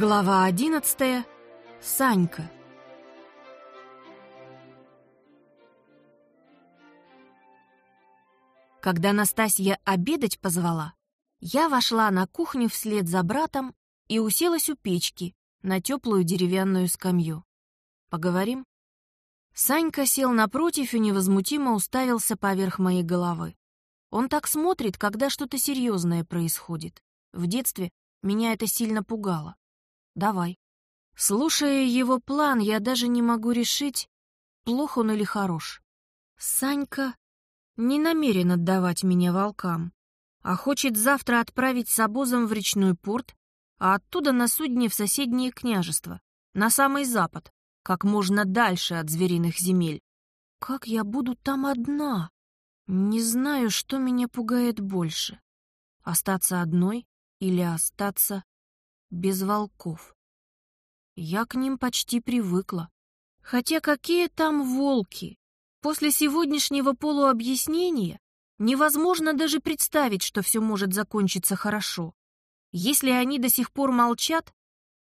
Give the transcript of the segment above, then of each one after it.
Глава одиннадцатая. Санька. Когда Настасья обедать позвала, я вошла на кухню вслед за братом и уселась у печки на теплую деревянную скамью. Поговорим? Санька сел напротив и невозмутимо уставился поверх моей головы. Он так смотрит, когда что-то серьезное происходит. В детстве меня это сильно пугало. Давай. Слушая его план, я даже не могу решить, плох он или хорош. Санька не намерен отдавать меня волкам, а хочет завтра отправить с обозом в речной порт, а оттуда на судне в соседнее княжество, на самый запад, как можно дальше от звериных земель. Как я буду там одна? Не знаю, что меня пугает больше. Остаться одной или остаться без волков. Я к ним почти привыкла. Хотя какие там волки? После сегодняшнего полуобъяснения невозможно даже представить, что все может закончиться хорошо. Если они до сих пор молчат,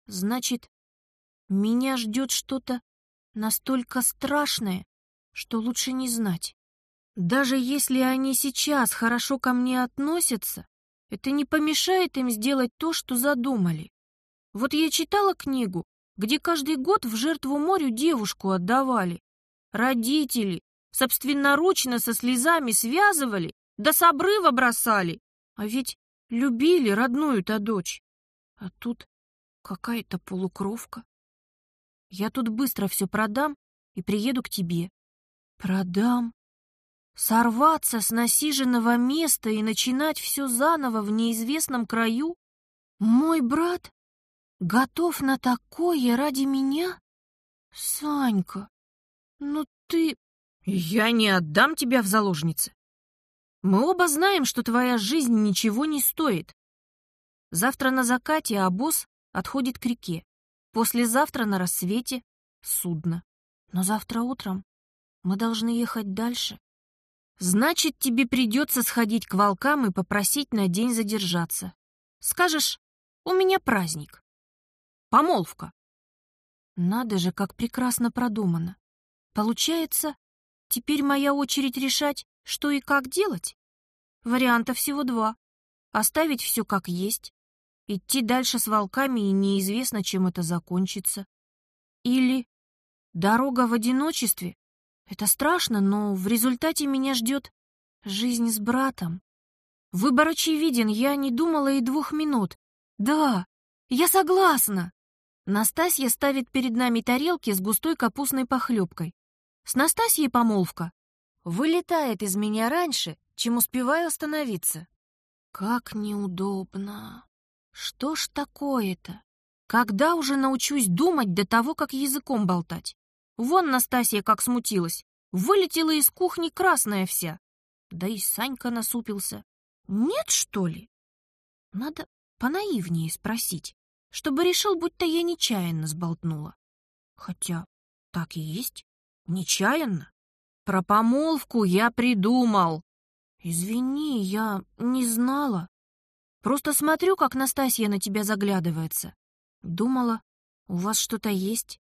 значит, меня ждет что-то настолько страшное, что лучше не знать. Даже если они сейчас хорошо ко мне относятся, это не помешает им сделать то, что задумали. Вот я читала книгу, где каждый год в жертву морю девушку отдавали. Родители собственноручно со слезами связывали, да с обрыва бросали. А ведь любили родную-то дочь. А тут какая-то полукровка. Я тут быстро все продам и приеду к тебе. Продам? Сорваться с насиженного места и начинать все заново в неизвестном краю? Мой брат готов на такое ради меня? Санька, ну ты... Я не отдам тебя в заложницы. Мы оба знаем, что твоя жизнь ничего не стоит. Завтра на закате обоз отходит к реке. Послезавтра на рассвете судно. Но завтра утром мы должны ехать дальше. Значит, тебе придется сходить к волкам и попросить на день задержаться. Скажешь, у меня праздник. Помолвка. Надо же, как прекрасно продумано. Получается, теперь моя очередь решать, что и как делать? Вариантов всего два. Оставить все как есть, идти дальше с волками, и неизвестно, чем это закончится. Или дорога в одиночестве, это страшно, но в результате меня ждет жизнь с братом. Выбор очевиден, я не думала и двух минут. Да, я согласна. Настасья ставит перед нами тарелки с густой капустной похлебкой. С Настасьей помолвка. Вылетает из меня раньше, чем успеваю остановиться. Как неудобно. Что ж такое-то? Когда уже научусь думать до того, как языком болтать? Вон Настасья как смутилась. Вылетела из кухни красная вся. Да и Санька насупился. Нет, что ли? Надо понаивнее спросить, чтобы решил, будто я нечаянно сболтнула. Хотя так и есть. Нечаянно. Про помолвку я придумал. Извини, я не знала. Просто смотрю, как Настасья на тебя заглядывается. Думала, у вас что-то есть.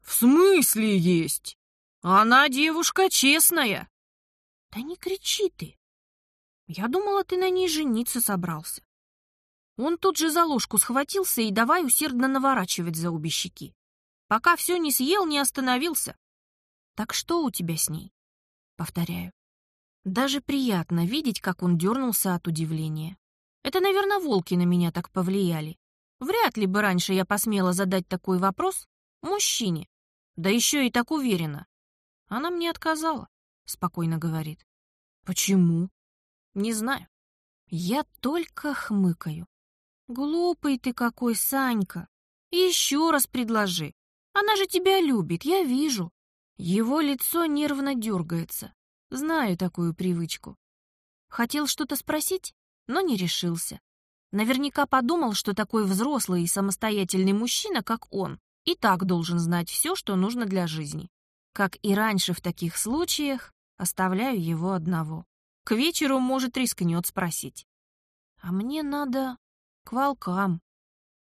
«В смысле есть? Она девушка честная!» «Да не кричи ты! Я думала, ты на ней жениться собрался». Он тут же за ложку схватился и давай усердно наворачивать за обе щеки. Пока все не съел, не остановился. «Так что у тебя с ней?» Повторяю. Даже приятно видеть, как он дернулся от удивления. Это, наверное, волки на меня так повлияли. Вряд ли бы раньше я посмела задать такой вопрос мужчине, да еще и так уверенно. Она мне отказала, спокойно говорит. Почему? Не знаю. Я только хмыкаю. Глупый ты какой, Санька. Еще раз предложи. Она же тебя любит, я вижу. Его лицо нервно дергается. Знаю такую привычку. Хотел что-то спросить, но не решился. Наверняка подумал, что такой взрослый и самостоятельный мужчина, как он, и так должен знать все, что нужно для жизни. Как и раньше в таких случаях, оставляю его одного. К вечеру, может, рискнет спросить. А мне надо к волкам.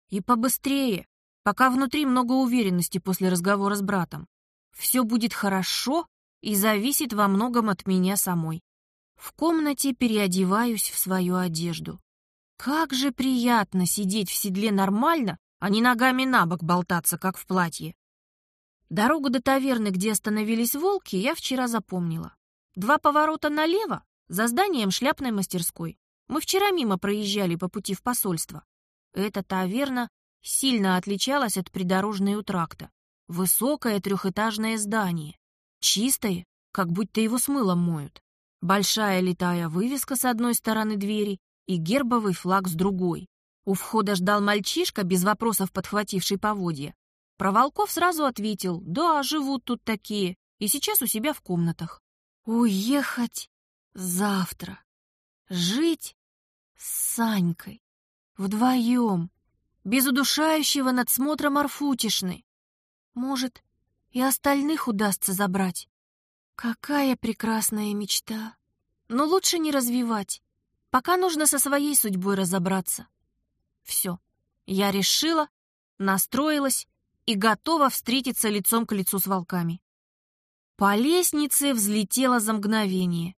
И побыстрее, пока внутри много уверенности после разговора с братом. Все будет хорошо и зависит во многом от меня самой. В комнате переодеваюсь в свою одежду. Как же приятно сидеть в седле нормально, а не ногами на бок болтаться, как в платье. Дорогу до таверны, где остановились волки, я вчера запомнила. Два поворота налево, за зданием шляпной мастерской. Мы вчера мимо проезжали по пути в посольство. Эта таверна сильно отличалась от придорожной у тракта. Высокое трехэтажное здание. Чистое, как будто его с мылом моют. Большая летая вывеска с одной стороны двери и гербовый флаг с другой. У входа ждал мальчишка, без вопросов подхвативший поводья. Про волков сразу ответил, да, живут тут такие, и сейчас у себя в комнатах. Уехать завтра. Жить с Санькой. Вдвоем. Без удушающего надсмотра Марфутишны. Может, и остальных удастся забрать. Какая прекрасная мечта. Но лучше не развивать. Пока нужно со своей судьбой разобраться. Все. Я решила, настроилась и готова встретиться лицом к лицу с волками. По лестнице взлетела за мгновение.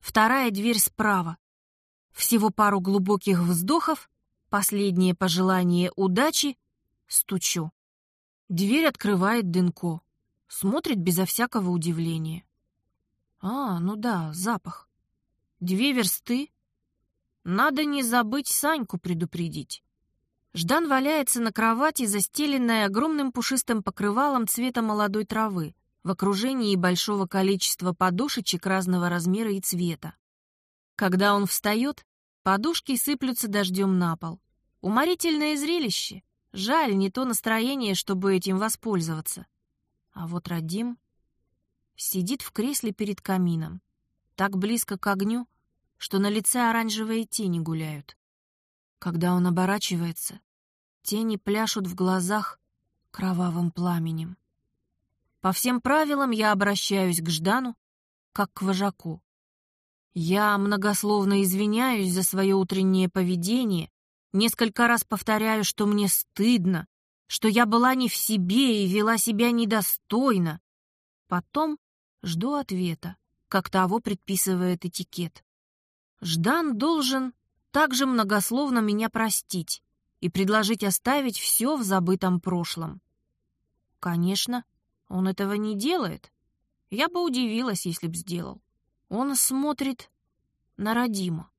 Вторая дверь справа. Всего пару глубоких вздохов, последнее пожелание удачи, стучу. Дверь открывает Дынко. Смотрит безо всякого удивления. А, ну да, запах. Две версты. Надо не забыть Саньку предупредить. Ждан валяется на кровати, застеленной огромным пушистым покрывалом цвета молодой травы, в окружении большого количества подушечек разного размера и цвета. Когда он встает, подушки сыплются дождем на пол. Уморительное зрелище. Жаль, не то настроение, чтобы этим воспользоваться. А вот Радим сидит в кресле перед камином, так близко к огню, что на лице оранжевые тени гуляют. Когда он оборачивается, тени пляшут в глазах кровавым пламенем. По всем правилам я обращаюсь к Ждану, как к вожаку. Я многословно извиняюсь за свое утреннее поведение, несколько раз повторяю, что мне стыдно, что я была не в себе и вела себя недостойно. Потом жду ответа, как того предписывает этикет. Ждан должен также многословно меня простить и предложить оставить все в забытом прошлом. Конечно, он этого не делает. Я бы удивилась, если б сделал. Он смотрит на Родима.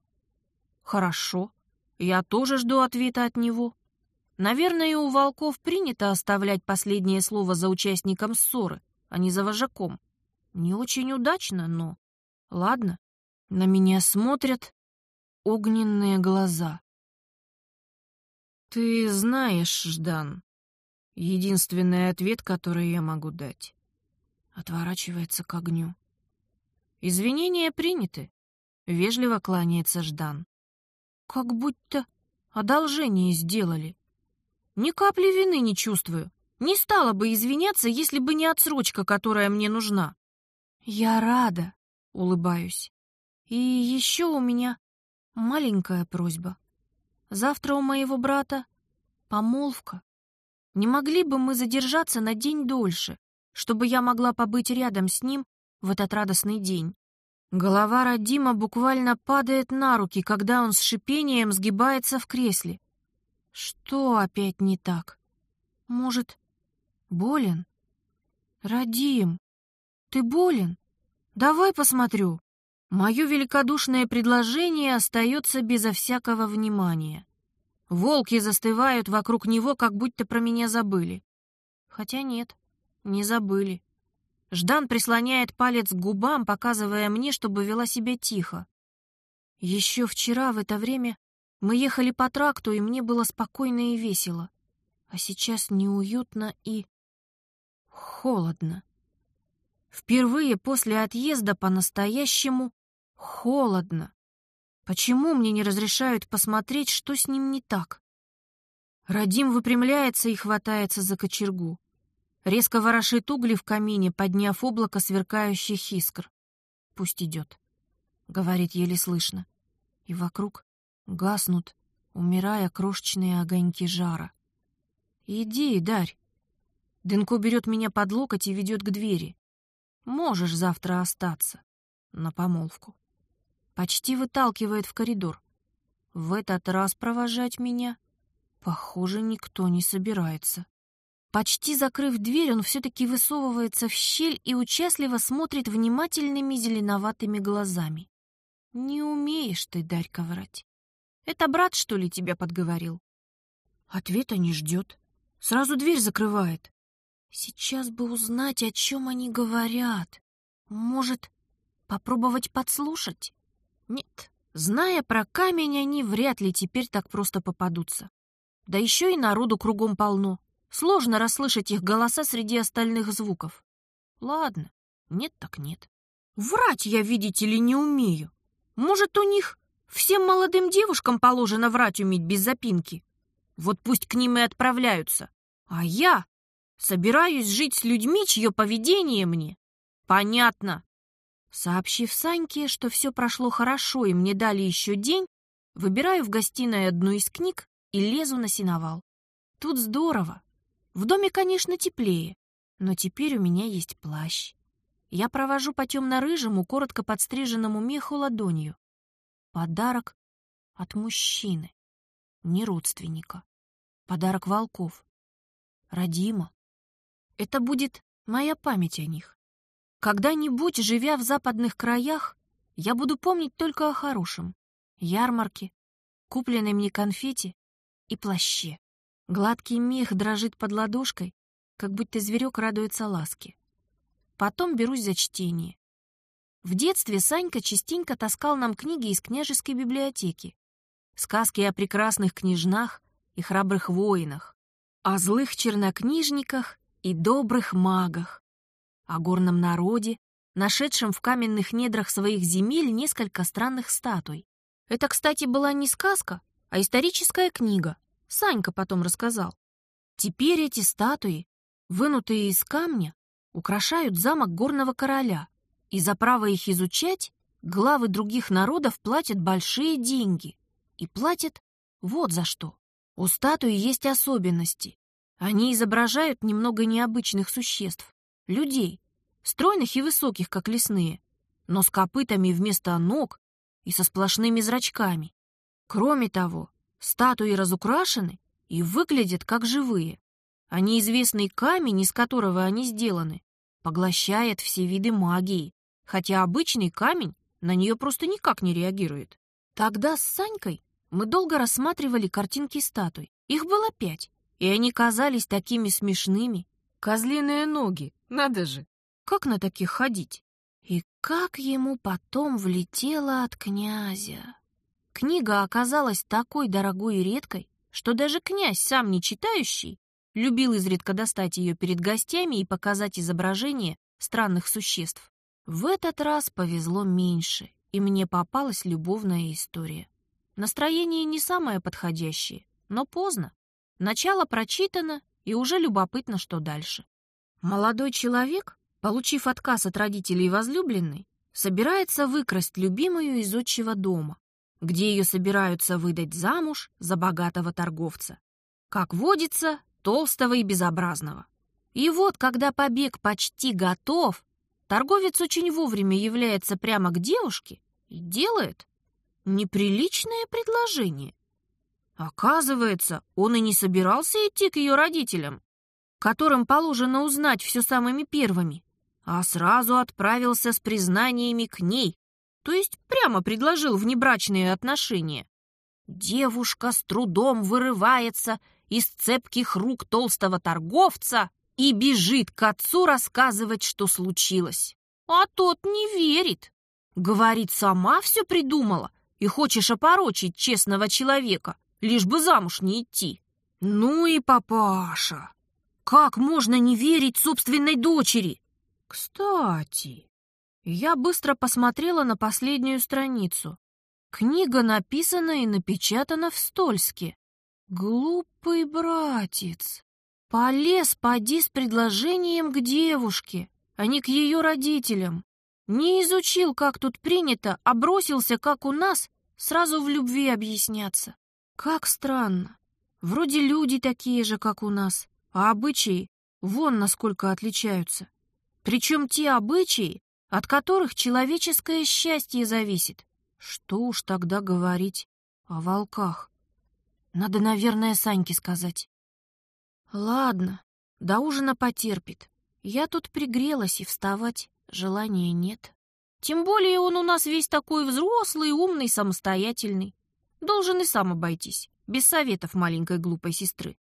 Хорошо, я тоже жду ответа от него. Наверное, у волков принято оставлять последнее слово за участником ссоры, а не за вожаком. Не очень удачно, но... Ладно, на меня смотрят огненные глаза. Ты знаешь, Ждан, единственный ответ, который я могу дать. Отворачивается к огню. Извинения приняты. Вежливо кланяется Ждан. Как будто одолжение сделали. Ни капли вины не чувствую. Не стала бы извиняться, если бы не отсрочка, которая мне нужна. Я рада, улыбаюсь. И еще у меня маленькая просьба. Завтра у моего брата помолвка. Не могли бы мы задержаться на день дольше, чтобы я могла побыть рядом с ним в этот радостный день? Голова Радима буквально падает на руки, когда он с шипением сгибается в кресле. Что опять не так? Может, болен? Радим, ты болен? Давай посмотрю. Мое великодушное предложение остается безо всякого внимания. Волки застывают вокруг него, как будто про меня забыли. Хотя нет, не забыли. Ждан прислоняет палец к губам, показывая мне, чтобы вела себя тихо. Еще вчера в это время мы ехали по тракту, и мне было спокойно и весело. А сейчас неуютно и холодно. Впервые после отъезда по-настоящему холодно. Почему мне не разрешают посмотреть, что с ним не так? Радим выпрямляется и хватается за кочергу. Резко ворошит угли в камине, подняв облако сверкающих искр. «Пусть идет», — говорит еле слышно. И вокруг гаснут, умирая крошечные огоньки жара. Иди, Дарь. Дынко берет меня под локоть и ведет к двери. Можешь завтра остаться. На помолвку. Почти выталкивает в коридор. В этот раз провожать меня, похоже, никто не собирается. Почти закрыв дверь, он все-таки высовывается в щель и участливо смотрит внимательными зеленоватыми глазами. «Не умеешь ты, Дарька, врать. Это брат, что ли, тебя подговорил?» Ответа не ждет. Сразу дверь закрывает. Сейчас бы узнать, о чем они говорят. Может, попробовать подслушать? Нет, зная про камень, они вряд ли теперь так просто попадутся. Да еще и народу кругом полно. Сложно расслышать их голоса среди остальных звуков. Ладно, нет так нет. Врать я, видите ли, не умею. Может, у них всем молодым девушкам положено врать уметь без запинки? Вот пусть к ним и отправляются. А я собираюсь жить с людьми, чье поведение мне понятно. Сообщив Саньке, что все прошло хорошо и мне дали еще день, выбираю в гостиной одну из книг и лезу на сеновал. Тут здорово. В доме, конечно, теплее, но теперь у меня есть плащ. Я провожу по темно-рыжему, коротко подстриженному меху ладонью. Подарок от мужчины, не родственника. Подарок волков. Родима. Это будет моя память о них. Когда-нибудь, живя в западных краях, я буду помнить только о хорошем. Ярмарке, купленной мне конфете и плаще. Гладкий мех дрожит под ладошкой, как будто зверек радуется ласке. Потом берусь за чтение. В детстве Санька частенько таскал нам книги из княжеской библиотеки. Сказки о прекрасных княжнах и храбрых воинах, о злых чернокнижниках и добрых магах, о горном народе, нашедшем в каменных недрах своих земель несколько странных статуй. Это, кстати, была не сказка, а историческая книга, Санька потом рассказал. Теперь эти статуи, вынутые из камня, украшают замок горного короля, и за право их изучать главы других народов платят большие деньги. И платят вот за что. У статуи есть особенности. Они изображают немного необычных существ, людей, стройных и высоких, как лесные, но с копытами вместо ног и со сплошными зрачками. Кроме того, Статуи разукрашены и выглядят как живые, а неизвестный камень, из которого они сделаны, поглощает все виды магии, хотя обычный камень на нее просто никак не реагирует. Тогда с Санькой мы долго рассматривали картинки статуй. Их было пять, и они казались такими смешными. Козлиные ноги, надо же! Как на таких ходить? И как ему потом влетело от князя. Книга оказалась такой дорогой и редкой, что даже князь, сам не читающий, любил изредка достать ее перед гостями и показать изображение странных существ. В этот раз повезло меньше, и мне попалась любовная история. Настроение не самое подходящее, но поздно. Начало прочитано, и уже любопытно, что дальше. Молодой человек, получив отказ от родителей возлюбленной, собирается выкрасть любимую из отчего дома где ее собираются выдать замуж за богатого торговца. Как водится, толстого и безобразного. И вот, когда побег почти готов, торговец очень вовремя является прямо к девушке и делает неприличное предложение. Оказывается, он и не собирался идти к ее родителям, которым положено узнать все самыми первыми, а сразу отправился с признаниями к ней, то есть прямо предложил внебрачные отношения. Девушка с трудом вырывается из цепких рук толстого торговца и бежит к отцу рассказывать, что случилось. А тот не верит. Говорит, сама все придумала и хочешь опорочить честного человека, лишь бы замуж не идти. Ну и папаша! Как можно не верить собственной дочери? Кстати, я быстро посмотрела на последнюю страницу. Книга написана и напечатана в Стольске. Глупый братец. Полез, поди с предложением к девушке, а не к ее родителям. Не изучил, как тут принято, а бросился, как у нас, сразу в любви объясняться. Как странно. Вроде люди такие же, как у нас, а обычаи вон насколько отличаются. Причем те обычаи, от которых человеческое счастье зависит. Что уж тогда говорить о волках? Надо, наверное, Саньке сказать. Ладно, до ужина потерпит. Я тут пригрелась, и вставать желания нет. Тем более он у нас весь такой взрослый, умный, самостоятельный. Должен и сам обойтись без советов маленькой глупой сестры.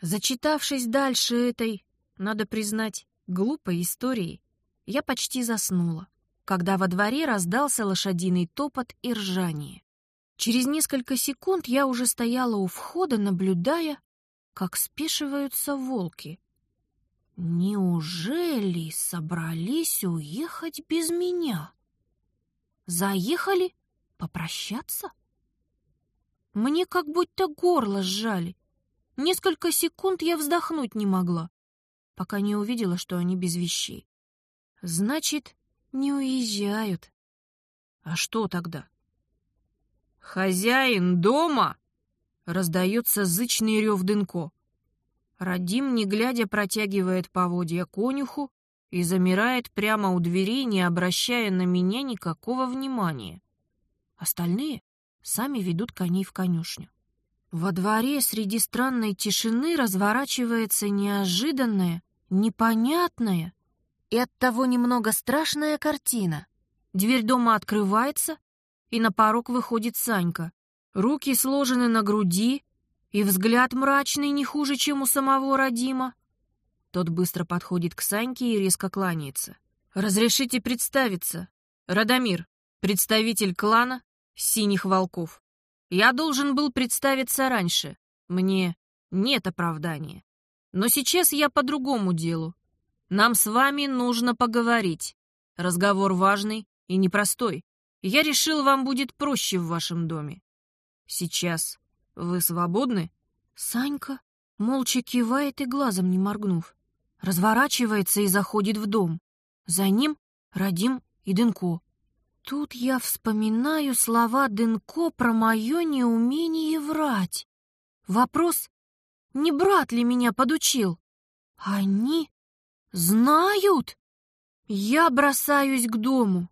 Зачитавшись дальше этой, надо признать, глупой истории, я почти заснула, когда во дворе раздался лошадиный топот и ржание. Через несколько секунд я уже стояла у входа, наблюдая, как спешиваются волки. Неужели собрались уехать без меня? Заехали попрощаться? Мне как будто горло сжали. Несколько секунд я вздохнуть не могла, пока не увидела, что они без вещей. Значит, не уезжают. А что тогда? «Хозяин дома!» — раздается зычный рев Дынко. Радим, не глядя, протягивает поводья конюху и замирает прямо у двери, не обращая на меня никакого внимания. Остальные сами ведут коней в конюшню. Во дворе среди странной тишины разворачивается неожиданная, непонятная и оттого немного страшная картина. Дверь дома открывается, и на порог выходит Санька. Руки сложены на груди, и взгляд мрачный не хуже, чем у самого Родима. Тот быстро подходит к Саньке и резко кланяется. «Разрешите представиться. Радомир, представитель клана синих волков. Я должен был представиться раньше. Мне нет оправдания. Но сейчас я по другому делу. Нам с вами нужно поговорить. Разговор важный и непростой. Я решил, вам будет проще в вашем доме. Сейчас вы свободны? Санька молча кивает и глазом не моргнув. Разворачивается и заходит в дом. За ним Радим и Дынко. Тут я вспоминаю слова Дынко про мое неумение врать. Вопрос, не брат ли меня подучил? Они знают? Я бросаюсь к дому.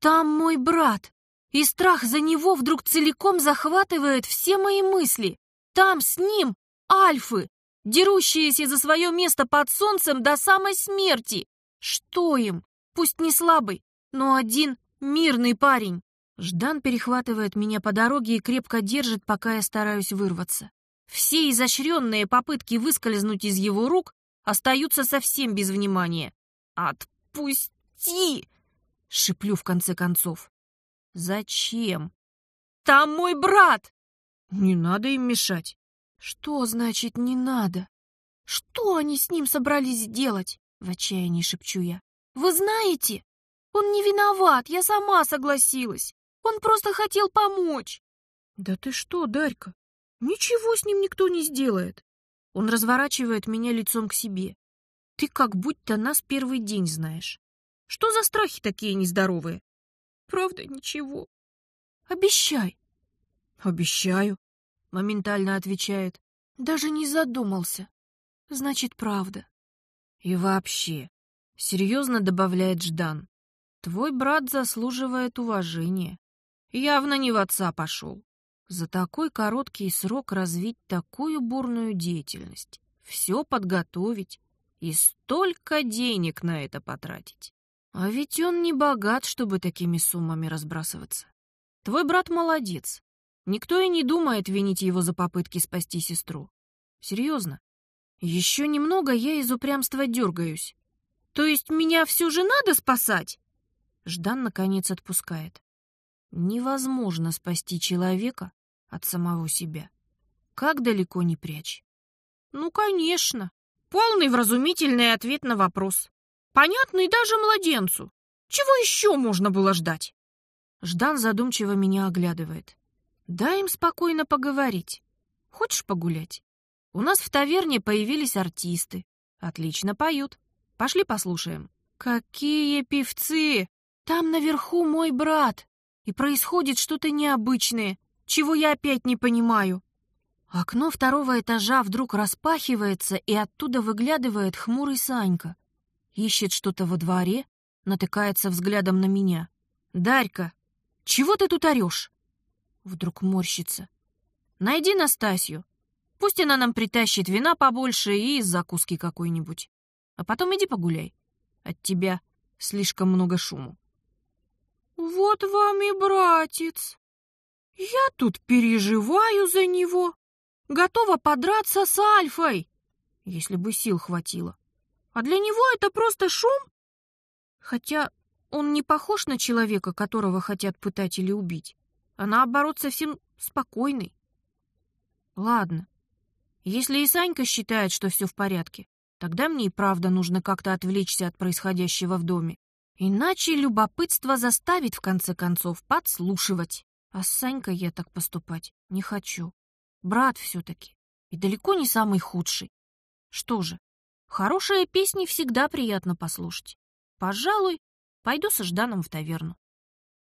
Там мой брат, и страх за него вдруг целиком захватывает все мои мысли. Там с ним альфы, дерущиеся за свое место под солнцем до самой смерти. Что им? Пусть не слабый, но один Мирный парень!» Ждан перехватывает меня по дороге и крепко держит, пока я стараюсь вырваться. Все изощренные попытки выскользнуть из его рук остаются совсем без внимания. «Отпусти!» — шиплю в конце концов. «Зачем?» «Там мой брат!» «Не надо им мешать». «Что значит «не надо»?» «Что они с ним собрались сделать?» — в отчаянии шепчу я. «Вы знаете?» Он не виноват, я сама согласилась. Он просто хотел помочь. Да ты что, Дарька? Ничего с ним никто не сделает. Он разворачивает меня лицом к себе. Ты как будто нас первый день знаешь. Что за страхи такие нездоровые? Правда, ничего. Обещай. Обещаю, моментально отвечает. Даже не задумался. Значит, правда. И вообще, серьезно добавляет Ждан. Твой брат заслуживает уважения. Явно не в отца пошел. За такой короткий срок развить такую бурную деятельность, все подготовить и столько денег на это потратить. А ведь он не богат, чтобы такими суммами разбрасываться. Твой брат молодец. Никто и не думает винить его за попытки спасти сестру. Серьезно. Еще немного я из упрямства дергаюсь. То есть меня все же надо спасать? Ждан, наконец, отпускает. Невозможно спасти человека от самого себя. Как далеко не прячь. Ну, конечно. Полный вразумительный ответ на вопрос. Понятный даже младенцу. Чего еще можно было ждать? Ждан задумчиво меня оглядывает. Дай им спокойно поговорить. Хочешь погулять? У нас в таверне появились артисты. Отлично поют. Пошли послушаем. Какие певцы! Там наверху мой брат, и происходит что-то необычное, чего я опять не понимаю. Окно второго этажа вдруг распахивается, и оттуда выглядывает хмурый Санька. Ищет что-то во дворе, натыкается взглядом на меня. «Дарька, чего ты тут орешь?» Вдруг морщится. «Найди Настасью. Пусть она нам притащит вина побольше и закуски какой-нибудь. А потом иди погуляй. От тебя слишком много шуму». «Вот вам и братец. Я тут переживаю за него. Готова подраться с Альфой, если бы сил хватило. А для него это просто шум. Хотя он не похож на человека, которого хотят пытать или убить, а наоборот совсем спокойный. Ладно, если и Санька считает, что все в порядке, тогда мне и правда нужно как-то отвлечься от происходящего в доме. Иначе любопытство заставит, в конце концов, подслушивать. А с Санькой я так поступать не хочу. Брат все-таки. И далеко не самый худший. Что же, хорошие песни всегда приятно послушать. Пожалуй, пойду со Жданом в таверну.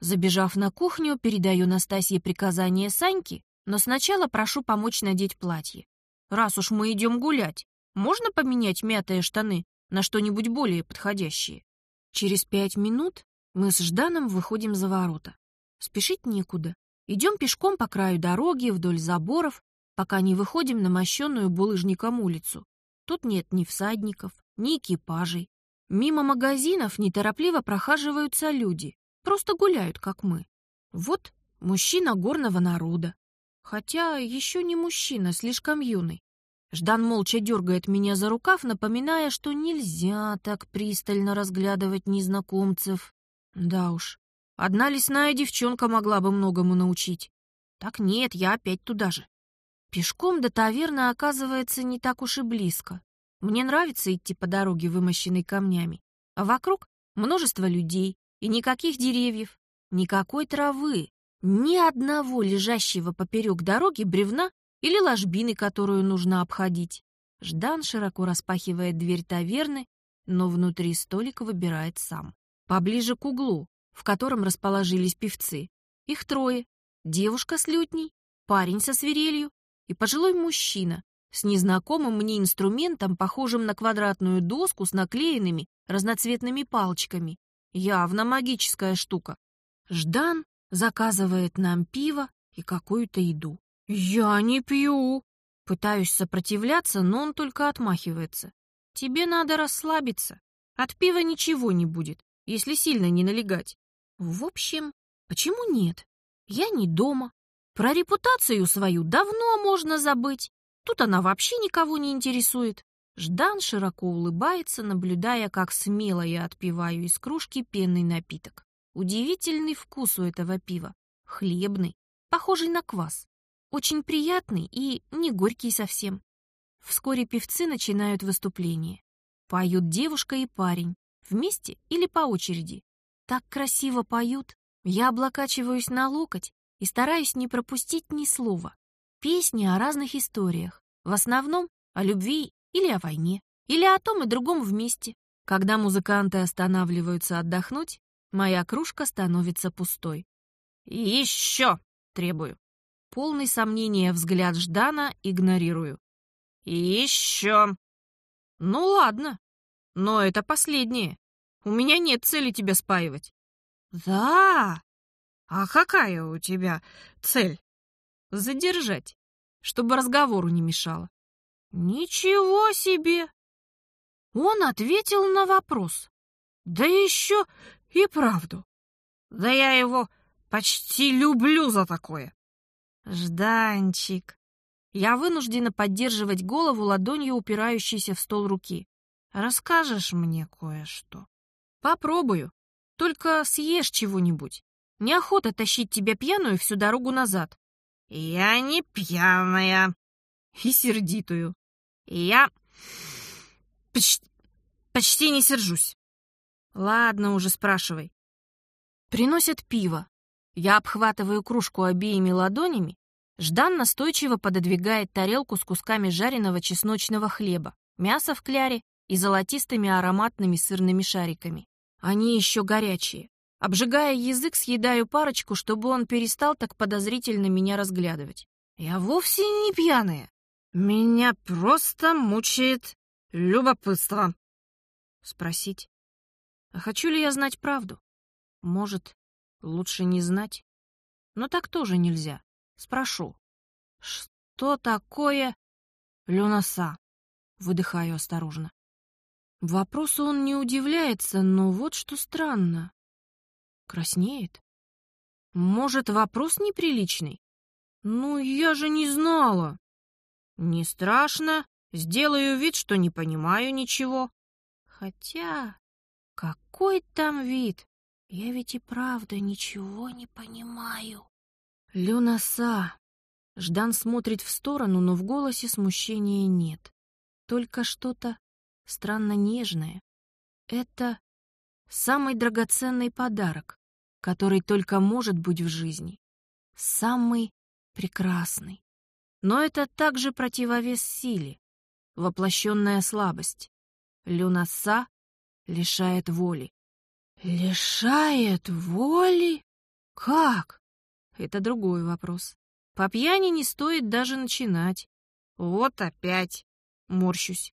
Забежав на кухню, передаю Настасье приказание Саньки, но сначала прошу помочь надеть платье. Раз уж мы идем гулять, можно поменять мятые штаны на что-нибудь более подходящее? Через пять минут мы с Жданом выходим за ворота. Спешить некуда. Идем пешком по краю дороги, вдоль заборов, пока не выходим на мощенную булыжником улицу. Тут нет ни всадников, ни экипажей. Мимо магазинов неторопливо прохаживаются люди, просто гуляют, как мы. Вот мужчина горного народа. Хотя еще не мужчина, слишком юный. Ждан молча дергает меня за рукав, напоминая, что нельзя так пристально разглядывать незнакомцев. Да уж, одна лесная девчонка могла бы многому научить. Так нет, я опять туда же. Пешком до таверны оказывается не так уж и близко. Мне нравится идти по дороге, вымощенной камнями. А вокруг множество людей и никаких деревьев, никакой травы, ни одного лежащего поперек дороги бревна или ложбины, которую нужно обходить. Ждан широко распахивает дверь таверны, но внутри столик выбирает сам. Поближе к углу, в котором расположились певцы. Их трое. Девушка с лютней, парень со свирелью и пожилой мужчина с незнакомым мне инструментом, похожим на квадратную доску с наклеенными разноцветными палочками. Явно магическая штука. Ждан заказывает нам пиво и какую-то еду. «Я не пью!» Пытаюсь сопротивляться, но он только отмахивается. «Тебе надо расслабиться. От пива ничего не будет, если сильно не налегать. В общем, почему нет? Я не дома. Про репутацию свою давно можно забыть. Тут она вообще никого не интересует». Ждан широко улыбается, наблюдая, как смело я отпиваю из кружки пенный напиток. Удивительный вкус у этого пива. Хлебный, похожий на квас. Очень приятный и не горький совсем. Вскоре певцы начинают выступление. Поют девушка и парень, вместе или по очереди. Так красиво поют, я облокачиваюсь на локоть и стараюсь не пропустить ни слова. Песни о разных историях, в основном о любви или о войне, или о том и другом вместе. Когда музыканты останавливаются отдохнуть, моя кружка становится пустой. «Еще!» — требую. Полный сомнения взгляд Ждана игнорирую. Еще. Ну ладно, но это последнее. У меня нет цели тебя спаивать. Да? А какая у тебя цель? Задержать, чтобы разговору не мешало. Ничего себе! Он ответил на вопрос. Да еще и правду. Да я его почти люблю за такое. Жданчик. Я вынуждена поддерживать голову ладонью, упирающейся в стол руки. Расскажешь мне кое-что? Попробую. Только съешь чего-нибудь. Неохота тащить тебя пьяную всю дорогу назад. Я не пьяная. И сердитую. Я почти, почти не сержусь. Ладно уже, спрашивай. Приносят пиво. Я обхватываю кружку обеими ладонями. Ждан настойчиво пододвигает тарелку с кусками жареного чесночного хлеба, мяса в кляре и золотистыми ароматными сырными шариками. Они еще горячие. Обжигая язык, съедаю парочку, чтобы он перестал так подозрительно меня разглядывать. Я вовсе не пьяная. Меня просто мучает любопытство. Спросить, а хочу ли я знать правду? Может, лучше не знать? Но так тоже нельзя. Спрошу. Что такое люноса? Выдыхаю осторожно. Вопросу он не удивляется, но вот что странно. Краснеет. Может, вопрос неприличный? Ну, я же не знала. Не страшно, сделаю вид, что не понимаю ничего. Хотя, какой там вид? Я ведь и правда ничего не понимаю. Люнаса. Ждан смотрит в сторону, но в голосе смущения нет. Только что-то странно нежное. Это самый драгоценный подарок, который только может быть в жизни. Самый прекрасный. Но это также противовес силе, воплощенная слабость. Люнаса лишает воли. Лишает воли? Как? Это другой вопрос. По пьяни не стоит даже начинать. Вот опять. Морщусь.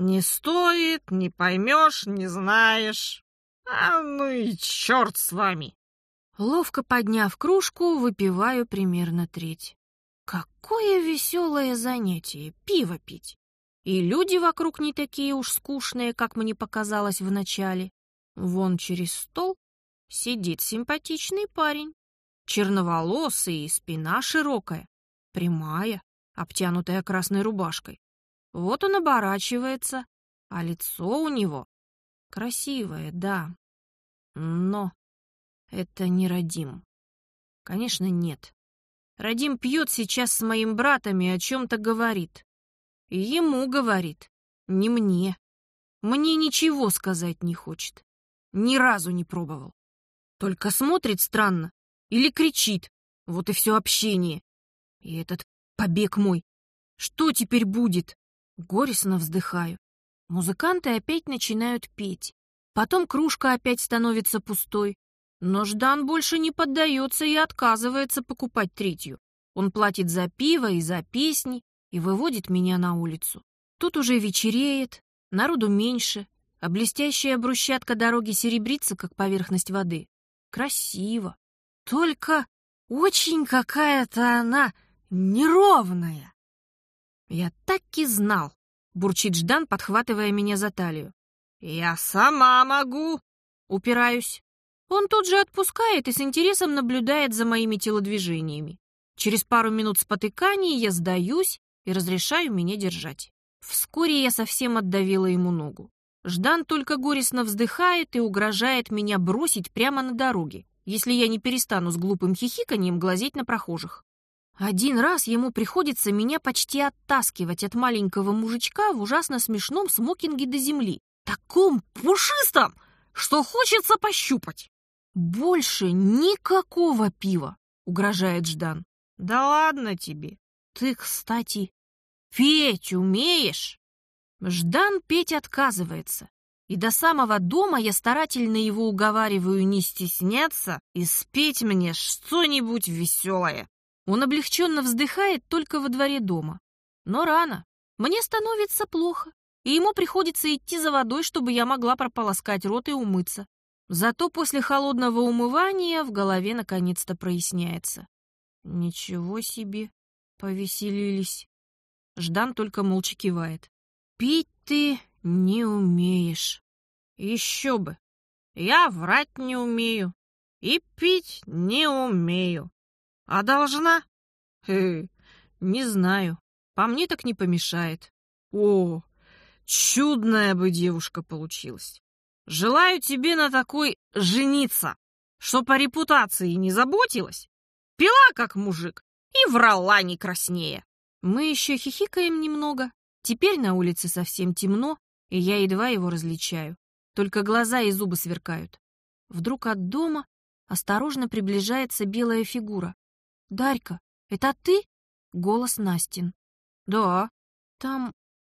Не стоит, не поймешь, не знаешь. А ну и черт с вами. Ловко подняв кружку, выпиваю примерно треть. Какое веселое занятие — пиво пить. И люди вокруг не такие уж скучные, как мне показалось вначале. Вон через стол сидит симпатичный парень. Черноволосый и спина широкая, прямая, обтянутая красной рубашкой. Вот он оборачивается, а лицо у него красивое, да. Но это не Радим. Конечно, нет. Радим пьет сейчас с моим братом и о чем-то говорит. И ему говорит, не мне. Мне ничего сказать не хочет. Ни разу не пробовал. Только смотрит странно или кричит. Вот и все общение. И этот побег мой. Что теперь будет? Горестно вздыхаю. Музыканты опять начинают петь. Потом кружка опять становится пустой. Но Ждан больше не поддается и отказывается покупать третью. Он платит за пиво и за песни и выводит меня на улицу. Тут уже вечереет, народу меньше, а блестящая брусчатка дороги серебрится, как поверхность воды. Красиво. Только очень какая-то она неровная. Я так и знал, бурчит Ждан, подхватывая меня за талию. Я сама могу, упираюсь. Он тут же отпускает и с интересом наблюдает за моими телодвижениями. Через пару минут спотыканий я сдаюсь и разрешаю меня держать. Вскоре я совсем отдавила ему ногу. Ждан только горестно вздыхает и угрожает меня бросить прямо на дороге, если я не перестану с глупым хихиканием глазеть на прохожих. Один раз ему приходится меня почти оттаскивать от маленького мужичка в ужасно смешном смокинге до земли, таком пушистом, что хочется пощупать. «Больше никакого пива!» — угрожает Ждан. «Да ладно тебе! Ты, кстати, петь умеешь?» Ждан петь отказывается, и до самого дома я старательно его уговариваю не стесняться и спеть мне что-нибудь веселое. Он облегченно вздыхает только во дворе дома. Но рано. Мне становится плохо, и ему приходится идти за водой, чтобы я могла прополоскать рот и умыться. Зато после холодного умывания в голове наконец-то проясняется. Ничего себе, повеселились. Ждан только молча кивает. Пить ты не умеешь. Еще бы. Я врать не умею. И пить не умею. А должна? Хе, не знаю. По мне так не помешает. О, чудная бы девушка получилась. Желаю тебе на такой жениться, что по репутации не заботилась, пила как мужик и врала не краснее. Мы еще хихикаем немного. Теперь на улице совсем темно, и я едва его различаю. Только глаза и зубы сверкают. Вдруг от дома осторожно приближается белая фигура. «Дарька, это ты?» — голос Настин. «Да». «Там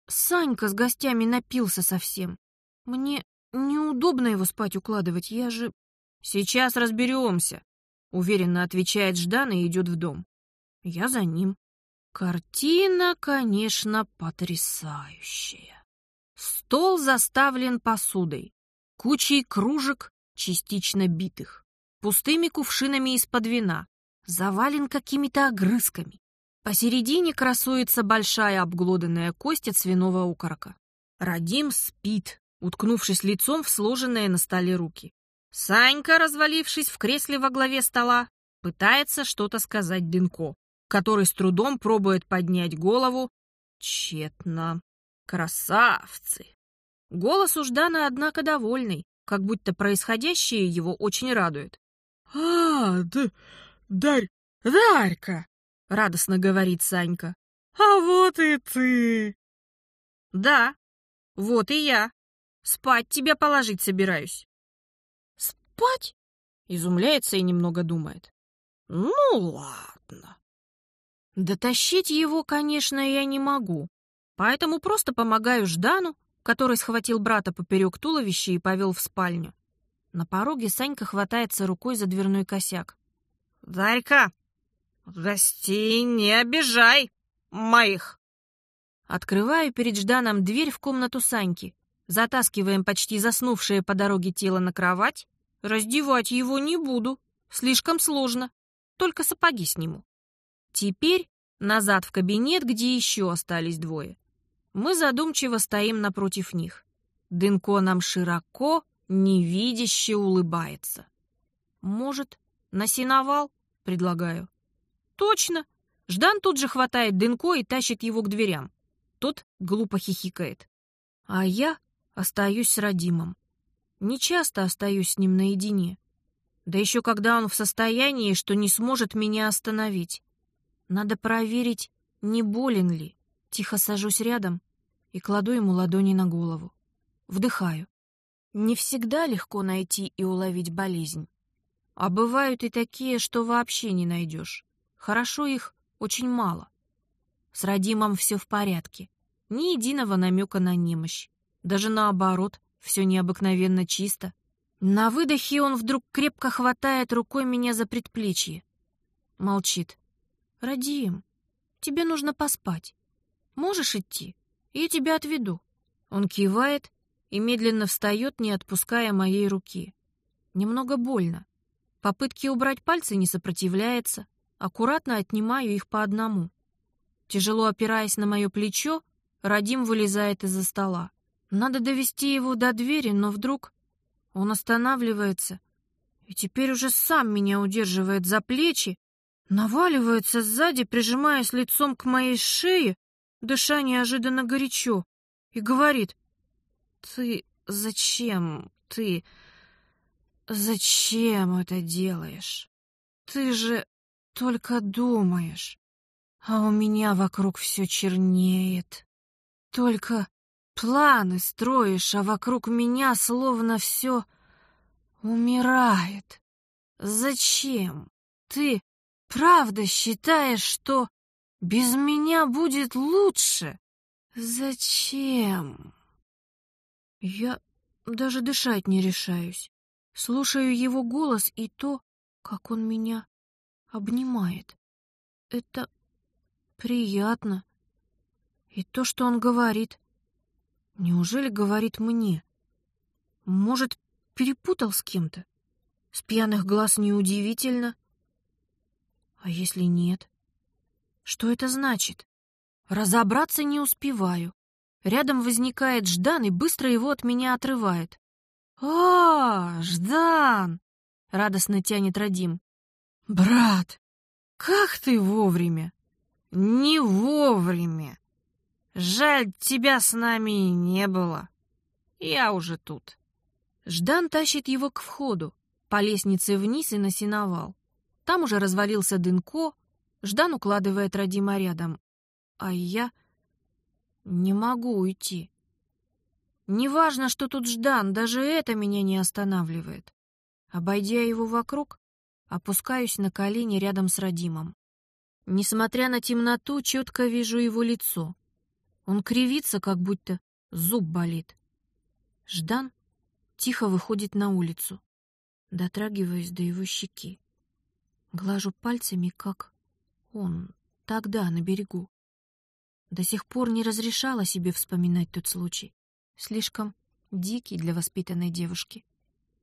Санька с гостями напился совсем. Мне Неудобно его спать укладывать, я же... Сейчас разберемся, уверенно отвечает Ждан и идет в дом. Я за ним. Картина, конечно, потрясающая. Стол заставлен посудой, кучей кружек, частично битых, пустыми кувшинами из-под вина, завален какими-то огрызками. Посередине красуется большая обглоданная кость от свиного укорока. Радим спит, уткнувшись лицом в сложенные на столе руки. Санька, развалившись в кресле во главе стола, пытается что-то сказать Дынко, который с трудом пробует поднять голову. Тщетно. Красавцы! Голос у Ждана, однако, довольный, как будто происходящее его очень радует. «А, да, Дарь, Дарька!» — радостно говорит Санька. «А вот и ты!» «Да, вот и я. Спать тебя положить собираюсь». «Спать?» — изумляется и немного думает. «Ну, ладно». Дотащить его, конечно, я не могу, поэтому просто помогаю Ждану, который схватил брата поперек туловища и повел в спальню. На пороге Санька хватается рукой за дверной косяк. «Дарька, гостей не обижай, моих!» Открываю перед Жданом дверь в комнату Саньки, затаскиваем почти заснувшее по дороге тело на кровать. Раздевать его не буду, слишком сложно, только сапоги сниму. Теперь назад в кабинет, где еще остались двое. Мы задумчиво стоим напротив них. Дынко нам широко, невидяще улыбается. Может, на сеновал? Предлагаю. Точно. Ждан тут же хватает Дынко и тащит его к дверям. Тот глупо хихикает. А я остаюсь с Радимом. Не часто остаюсь с ним наедине. Да еще когда он в состоянии, что не сможет меня остановить. Надо проверить, не болен ли. Тихо сажусь рядом и кладу ему ладони на голову. Вдыхаю. Не всегда легко найти и уловить болезнь. А бывают и такие, что вообще не найдешь. Хорошо их очень мало. С Радимом все в порядке. Ни единого намека на немощь. Даже наоборот, все необыкновенно чисто. На выдохе он вдруг крепко хватает рукой меня за предплечье. Молчит. «Радим, тебе нужно поспать. Можешь идти? Я тебя отведу». Он кивает и медленно встает, не отпуская моей руки. Немного больно. Попытки убрать пальцы не сопротивляется. Аккуратно отнимаю их по одному. Тяжело опираясь на мое плечо, Радим вылезает из-за стола. Надо довести его до двери, но вдруг он останавливается и теперь уже сам меня удерживает за плечи, наваливается сзади, прижимаясь лицом к моей шее, дыша неожиданно горячо, и говорит, «Ты зачем, ты, зачем это делаешь? Ты же только думаешь, а у меня вокруг все чернеет. Только планы строишь, а вокруг меня словно все умирает. Зачем? Ты правда считаешь, что без меня будет лучше? Зачем? Я даже дышать не решаюсь. Слушаю его голос и то, как он меня обнимает. Это приятно. И то, что он говорит. Неужели говорит мне? Может, перепутал с кем-то? С пьяных глаз неудивительно. А если нет? Что это значит? Разобраться не успеваю. Рядом возникает Ждан и быстро его от меня отрывает. «А, Ждан!» — радостно тянет Радим. «Брат, как ты вовремя!» «Не вовремя!» Жаль, тебя с нами и не было. Я уже тут. Ждан тащит его к входу, по лестнице вниз и на сеновал. Там уже развалился Дынко, Ждан укладывает Радима рядом. А я не могу уйти. Неважно, что тут Ждан, даже это меня не останавливает. Обойдя его вокруг, опускаюсь на колени рядом с Радимом. Несмотря на темноту, четко вижу его лицо — он кривится, как будто зуб болит. Ждан тихо выходит на улицу, дотрагиваясь до его щеки. Глажу пальцами, как он Тогда, на берегу. До сих пор не разрешала себе вспоминать тот случай. Слишком дикий для воспитанной девушки.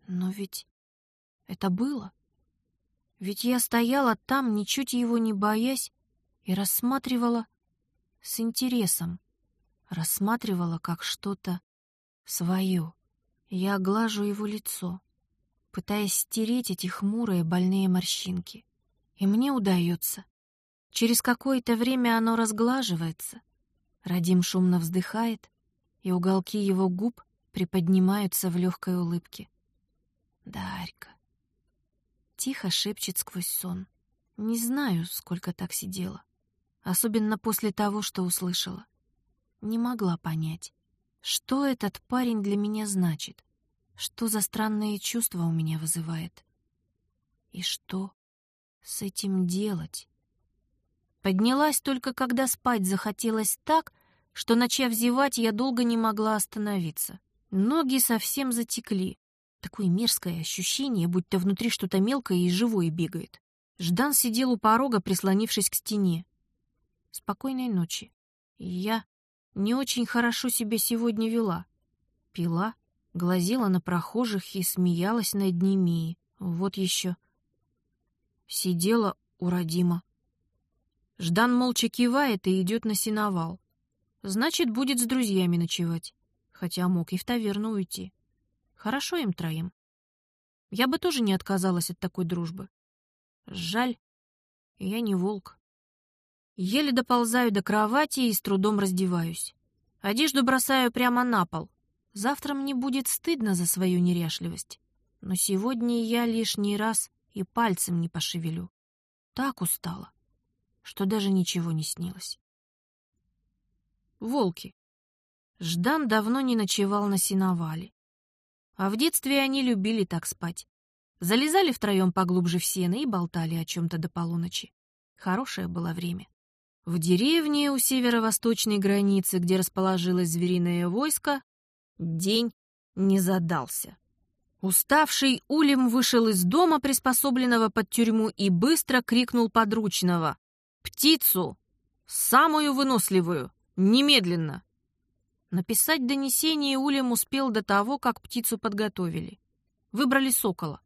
Но ведь это было. Ведь я стояла там, ничуть его не боясь, и рассматривала с интересом. Рассматривала как что-то свое. Я глажу его лицо, пытаясь стереть эти хмурые больные морщинки. И мне удается. Через какое-то время оно разглаживается. Радим шумно вздыхает, и уголки его губ приподнимаются в легкой улыбке. Дарька. Тихо шепчет сквозь сон. Не знаю, сколько так сидела. Особенно после того, что услышала. Не могла понять, что этот парень для меня значит, что за странные чувства у меня вызывает. И что с этим делать? Поднялась только когда спать захотелось так, что, начав зевать, я долго не могла остановиться. Ноги совсем затекли. Такое мерзкое ощущение, будто внутри что-то мелкое и живое бегает. Ждан сидел у порога, прислонившись к стене. Спокойной ночи. я не очень хорошо себя сегодня вела. Пила, глазела на прохожих и смеялась над ними. Вот еще. Сидела у Радима. Ждан молча кивает и идет на сеновал. Значит, будет с друзьями ночевать. Хотя мог и в таверну уйти. Хорошо им троим. Я бы тоже не отказалась от такой дружбы. Жаль, я не волк. Еле доползаю до кровати и с трудом раздеваюсь. Одежду бросаю прямо на пол. Завтра мне будет стыдно за свою неряшливость. Но сегодня я лишний раз и пальцем не пошевелю. Так устала что даже ничего не снилось. Волки. Ждан давно не ночевал на сеновале. А в детстве они любили так спать. Залезали втроем поглубже в сено и болтали о чем-то до полуночи. Хорошее было время. В деревне у северо-восточной границы, где расположилось звериное войско, день не задался. Уставший Улем вышел из дома, приспособленного под тюрьму, и быстро крикнул подручного. Птицу! Самую выносливую! Немедленно!» Написать донесение Улем успел до того, как птицу подготовили. Выбрали сокола.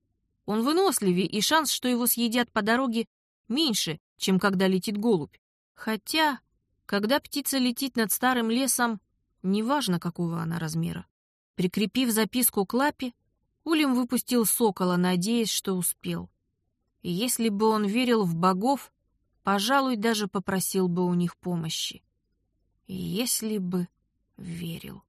Он выносливее, и шанс, что его съедят по дороге, меньше, чем когда летит голубь. Хотя, когда птица летит над старым лесом, неважно, какого она размера. Прикрепив записку к лапе, Улем выпустил сокола, надеясь, что успел. И если бы он верил в богов, Пожалуй, даже попросил бы у них помощи. Если бы верил.